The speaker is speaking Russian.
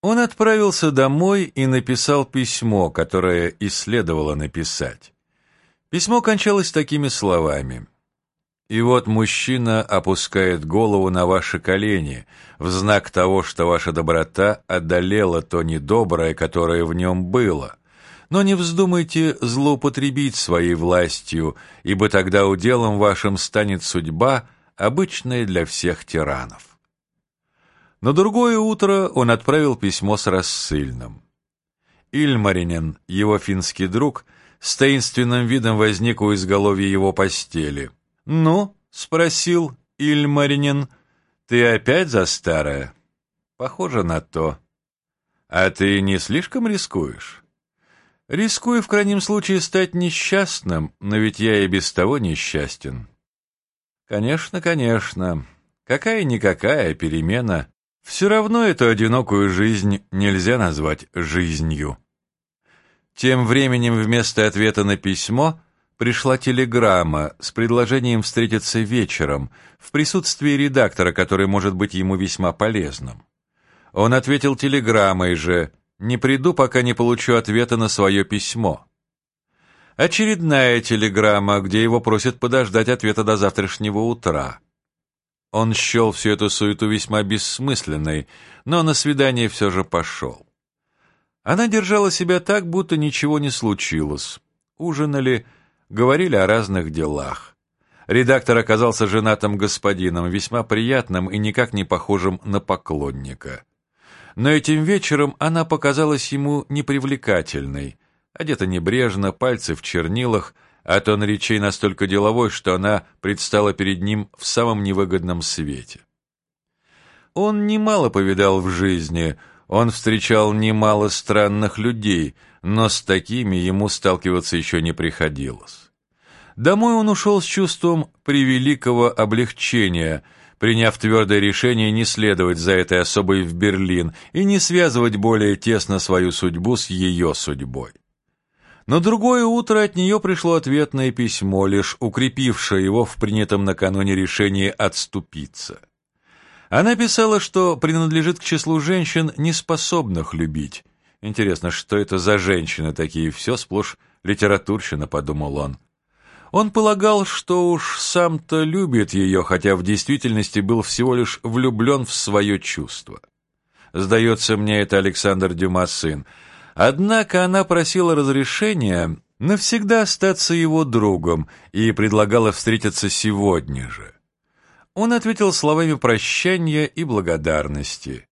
Он отправился домой и написал письмо, которое и следовало написать. Письмо кончалось такими словами. «И вот мужчина опускает голову на ваши колени, в знак того, что ваша доброта одолела то недоброе, которое в нем было. Но не вздумайте злоупотребить своей властью, ибо тогда уделом вашим станет судьба, обычная для всех тиранов». На другое утро он отправил письмо с рассыльным. Ильмаринен, его финский друг, с таинственным видом возник у изголовья его постели. «Ну?» — спросил Ильмаринен. «Ты опять за старое?» «Похоже на то». «А ты не слишком рискуешь?» «Рискую в крайнем случае стать несчастным, но ведь я и без того несчастен». «Конечно, конечно. Какая-никакая перемена все равно эту одинокую жизнь нельзя назвать жизнью. Тем временем вместо ответа на письмо пришла телеграмма с предложением встретиться вечером в присутствии редактора, который может быть ему весьма полезным. Он ответил телеграммой же «Не приду, пока не получу ответа на свое письмо». Очередная телеграмма, где его просят подождать ответа до завтрашнего утра. Он счел всю эту суету весьма бессмысленной, но на свидание все же пошел. Она держала себя так, будто ничего не случилось. Ужинали, говорили о разных делах. Редактор оказался женатым господином, весьма приятным и никак не похожим на поклонника. Но этим вечером она показалась ему непривлекательной. Одета небрежно, пальцы в чернилах — а тон речей настолько деловой, что она предстала перед ним в самом невыгодном свете. Он немало повидал в жизни, он встречал немало странных людей, но с такими ему сталкиваться еще не приходилось. Домой он ушел с чувством превеликого облегчения, приняв твердое решение не следовать за этой особой в Берлин и не связывать более тесно свою судьбу с ее судьбой. На другое утро от нее пришло ответное письмо, лишь укрепившее его в принятом накануне решении отступиться. Она писала, что принадлежит к числу женщин, неспособных любить. Интересно, что это за женщины такие? Все сплошь литературщина, подумал он. Он полагал, что уж сам-то любит ее, хотя в действительности был всего лишь влюблен в свое чувство. Сдается мне, это Александр Дюма сын. Однако она просила разрешения навсегда остаться его другом и предлагала встретиться сегодня же. Он ответил словами прощания и благодарности.